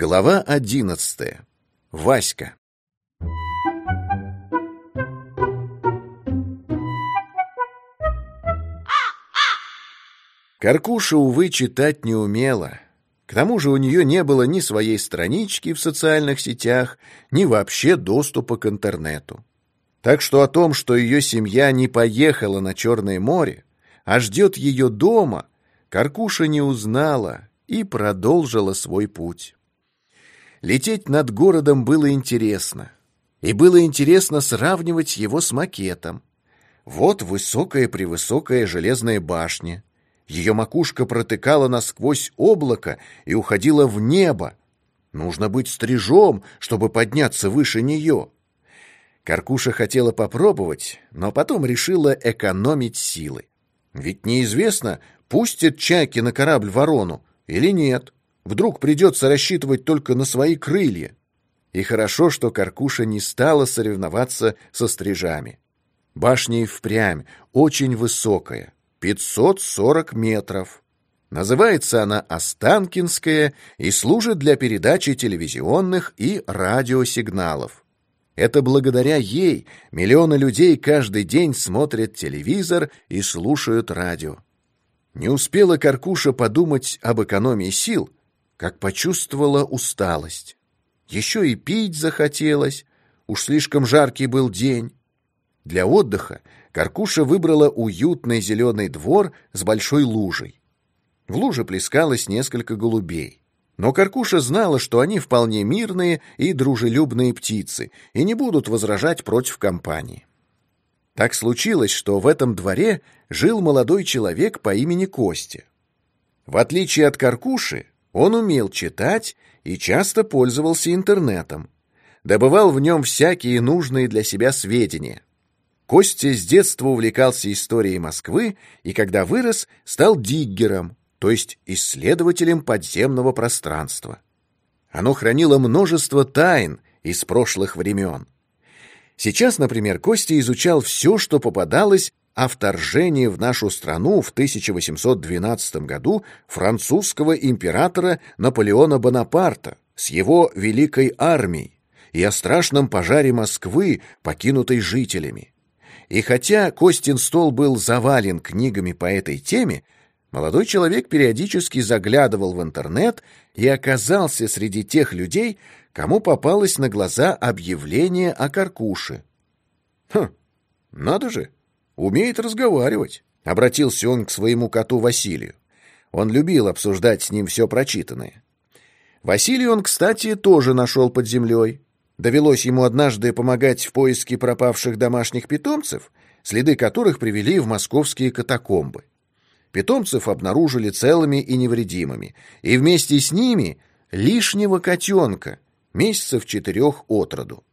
Глава одиннадцатая. Васька. Каркуша, увы, читать не умела. К тому же у нее не было ни своей странички в социальных сетях, ни вообще доступа к интернету. Так что о том, что ее семья не поехала на Черное море, а ждет ее дома, Каркуша не узнала и продолжила свой путь. Лететь над городом было интересно. И было интересно сравнивать его с макетом. Вот высокая-превысокая железная башня. Ее макушка протыкала насквозь облако и уходила в небо. Нужно быть стрижом, чтобы подняться выше нее. Каркуша хотела попробовать, но потом решила экономить силы. Ведь неизвестно, пустит чайки на корабль ворону или нет. Вдруг придется рассчитывать только на свои крылья. И хорошо, что Каркуша не стала соревноваться со стрижами. Башня и впрямь очень высокая, 540 метров. Называется она Останкинская и служит для передачи телевизионных и радиосигналов. Это благодаря ей миллионы людей каждый день смотрят телевизор и слушают радио. Не успела Каркуша подумать об экономии сил, как почувствовала усталость. Еще и пить захотелось, уж слишком жаркий был день. Для отдыха Каркуша выбрала уютный зеленый двор с большой лужей. В луже плескалось несколько голубей. Но Каркуша знала, что они вполне мирные и дружелюбные птицы и не будут возражать против компании. Так случилось, что в этом дворе жил молодой человек по имени Костя. В отличие от Каркуши, он умел читать и часто пользовался интернетом. Добывал в нем всякие нужные для себя сведения. Костя с детства увлекался историей Москвы и, когда вырос, стал диггером, то есть исследователем подземного пространства. Оно хранило множество тайн из прошлых времен. Сейчас, например, Костя изучал все, что попадалось о вторжении в нашу страну в 1812 году французского императора Наполеона Бонапарта с его великой армией и о страшном пожаре Москвы, покинутой жителями. И хотя Костин стол был завален книгами по этой теме, молодой человек периодически заглядывал в интернет и оказался среди тех людей, кому попалось на глаза объявление о Каркуше. Хм, надо же! Умеет разговаривать», — обратился он к своему коту Василию. Он любил обсуждать с ним все прочитанное. Василий он, кстати, тоже нашел под землей. Довелось ему однажды помогать в поиске пропавших домашних питомцев, следы которых привели в московские катакомбы. Питомцев обнаружили целыми и невредимыми, и вместе с ними лишнего котенка, месяцев четырех от роду.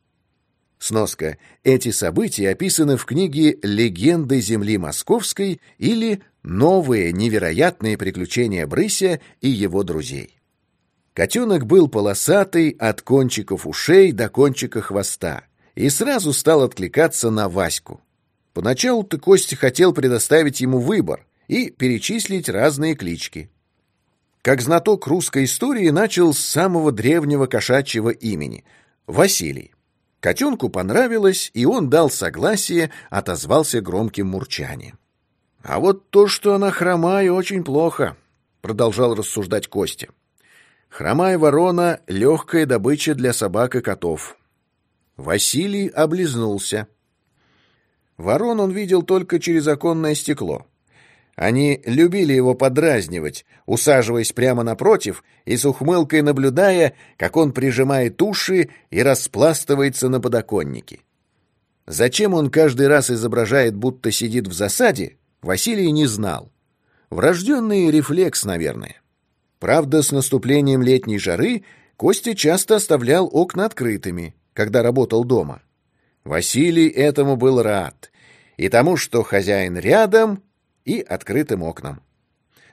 Сноска. Эти события описаны в книге «Легенды земли московской» или «Новые невероятные приключения Брыся и его друзей». Котенок был полосатый от кончиков ушей до кончика хвоста и сразу стал откликаться на Ваську. Поначалу-то Костя хотел предоставить ему выбор и перечислить разные клички. Как знаток русской истории начал с самого древнего кошачьего имени – Василий. Котенку понравилось, и он дал согласие, отозвался громким мурчанием. «А вот то, что она хромая, очень плохо», — продолжал рассуждать Костя. «Хромая ворона — легкая добыча для собак и котов». Василий облизнулся. Ворон он видел только через оконное стекло. Они любили его подразнивать, усаживаясь прямо напротив и с ухмылкой наблюдая, как он прижимает уши и распластывается на подоконнике. Зачем он каждый раз изображает, будто сидит в засаде, Василий не знал. Врожденный рефлекс, наверное. Правда, с наступлением летней жары Костя часто оставлял окна открытыми, когда работал дома. Василий этому был рад. И тому, что хозяин рядом, и открытым окнам.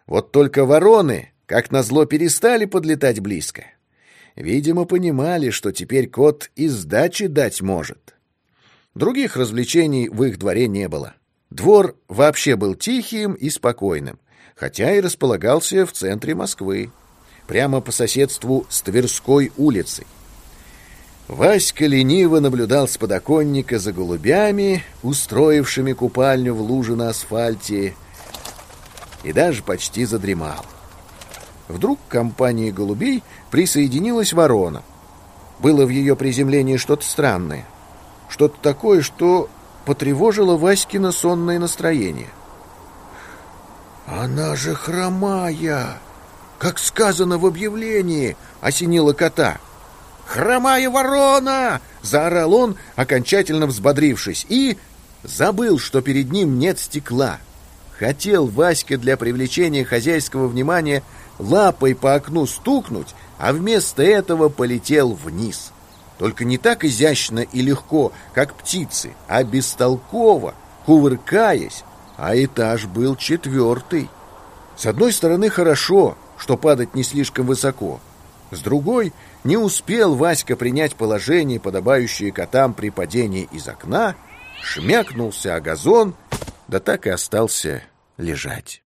Вот только вороны, как назло, перестали подлетать близко. Видимо, понимали, что теперь кот и сдачи дать может. Других развлечений в их дворе не было. Двор вообще был тихим и спокойным, хотя и располагался в центре Москвы. прямо по соседству с Тверской улицей. Васька лениво наблюдал с подоконника за голубями, устроившими купальню в луже на асфальте, и даже почти задремал. Вдруг к компании голубей присоединилась ворона. Было в ее приземлении что-то странное. Что-то такое, что потревожило Васькино сонное настроение. «Она же хромая! Как сказано в объявлении!» — осенила кота. «Хромая ворона!» — заорал он, окончательно взбодрившись, и забыл, что перед ним нет стекла. Хотел Васька для привлечения хозяйского внимания лапой по окну стукнуть, а вместо этого полетел вниз. Только не так изящно и легко, как птицы, а бестолково, кувыркаясь, а этаж был четвертый. С одной стороны, хорошо, что падать не слишком высоко. С другой, не успел Васька принять положение, подобающее котам при падении из окна, шмякнулся о газон, да так и остался лежать.